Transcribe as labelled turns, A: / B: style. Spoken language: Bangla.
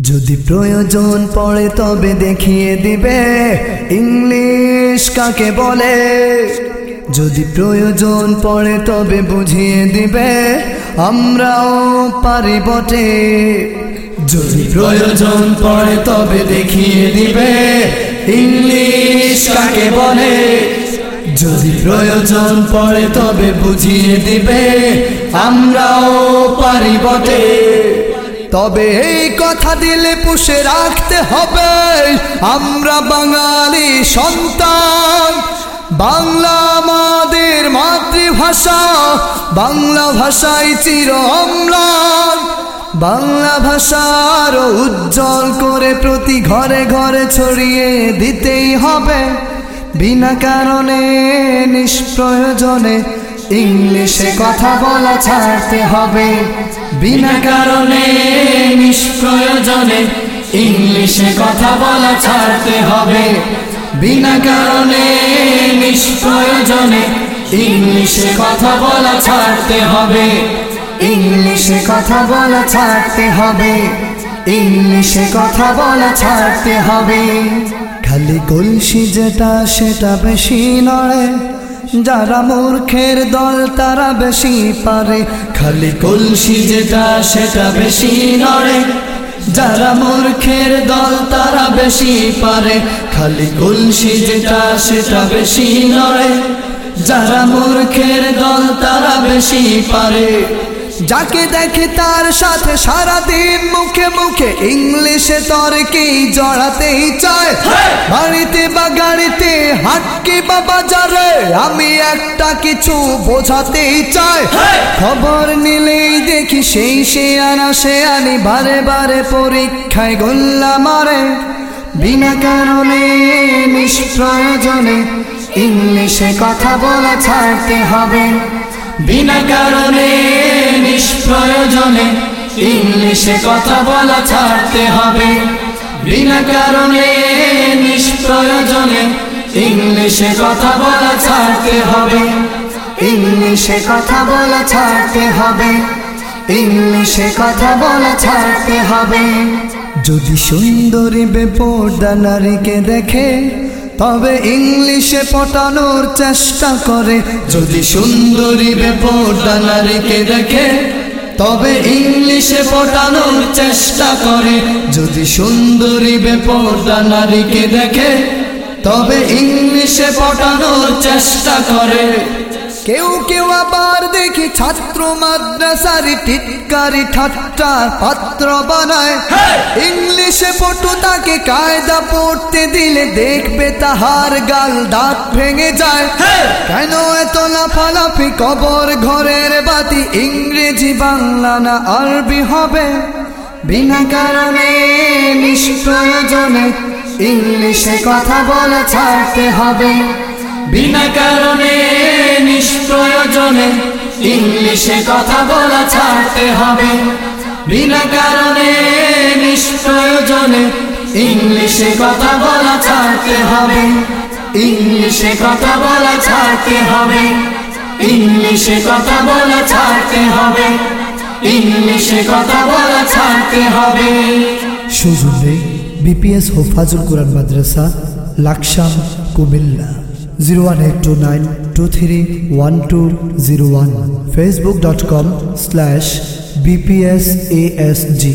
A: যদি প্রয়োজন পড়ে তবে দেখিয়ে দিবে। ইংলিশ কাকে বলে? যদি প্রয়োজন পড়ে তবে বুঝিয়ে দিবে। আমরাও পারি বটে। যদি প্রয়োজন পড়ে তবে দেখিয়ে দিবে। ইংলিশ কাকে বলে? যদি প্রয়োজন পড়ে তবে বুঝিয়ে দিবে। আমরাও পারি বটে। তবে এই কথা দিলে পুষে রাখতে হবে। আমরা বাঙালি সন্তান। বাংলা আমাদের মাতৃভাষা। বাংলা ভাষাই চির অম্লান। বাংলা ভাষার উজ্জ্বল করে প্রতি ঘরে ঘরে ছড়িয়ে দিতেই হবে। বিনা কারণে, নিষ্প্রয়োজনে ইংলিশে কথা বলা ছাড়তে হবে। বিনা কারণে নিষ্প্রয়োজনে ইংলিশে কথা বলা ছাড়তে হবে। বিনা কারণে নিষ্প্রয়োজনে ইংলিশে কথা বলা ছাড়তে হবে। ইংলিশে কথা বলা ছাড়তে হবে। ইংলিশে কথা বলা ছাড়তে হবে। খালি কলসি যেটা, সেটা বেশি নড়ে যারা মূর্খের দল, তারা বেশি পারে। খালি কলসি যেটা, সেটা বেশি নড়ে। যারা মূর্খের দল, তারা বেশি পারে। খালি কলসি যেটা, সেটা বেশি নড়ে। যারা মূর্খের দল, তারা বেশি পারে। যাকে দেখে তার সাথে সারা দিন মুখে মুখে ইংলিশে তর্কেই জড়াতেই চায়। বাড়িতে বা গাড়িতে হাটকে বা বাজারে আমি একটা কিছু বোঝাতেই চাই খবর নিলেই দেখি সেই সে আনা সে আনি বারে বারে পরীক্ষায় গোল্লা মারে। বিনা কারণে নিষ্প্রয়োজনে ইংলিশে কথা বলা ছাড়তে হবে। বিনা কারণে, নিষ্প্রয়োজনে ইংলিশে কথা বলা ছাড়তে হবে। বিনা কারণে, নিষ্প্রয়োজনে ইংলিশে কথা বলা ছাড়তে হবে। ইংলিশে কথা বলা ছাড়তে হবে। ইংলিশে কথা বলা ছাড়তে হবে। যদি সুন্দরী বেপর্দা নারীকে দেখে তবে ইংলিশে পটানোর চেষ্টা করে। যদি সুন্দরী বেপর্দা নারীকে দেখে তবে ইংলিশে পটানোর চেষ্টা করে। যদি সুন্দরী বেপর্দা নারীকে দেখে তবে ইংলিশে পটানোর চেষ্টা করে। কেউ কেউ আবার দেখি ছাত্র মাদ্রাসারি টিটকারি ঠাট্টার পাত্র বানায়। ইংলিশে পটু তাকে কায়দা পড়তে দিলে দেখবে তাহার গাল দাঁত ভেঙে যায়। কেন এত লাফালাফি? কবর ঘরের বাতি ইংরেজি বাংলা না আরবি হবে? বিনা কারণে নিষ্প্রয়োজনে ইংলিশে কথা বলা ছাড়তে হবে। বিনা কারণে নিষ্প্রয়োজনে ইংলিশে কথা বলা ছাড়তে হবে। বিনা কারণে নিষ্প্রয়োজনে ইংলিশে কথা বলা ছাড়তে হবে। ইংলিশে কথা বলা ছাড়তে হবে। ইংলিশে কথা বলা ছাড়তে হবে। ইংলিশে কথা বলা ছাড়তে হবে।
B: সুজুলে, বিপিএস হোফাজুল কোরআন মাদ্রাসা, Laksam, Comilla. Zero one eight two nine two three one two zero one. Facebook dot com slash BPS ASG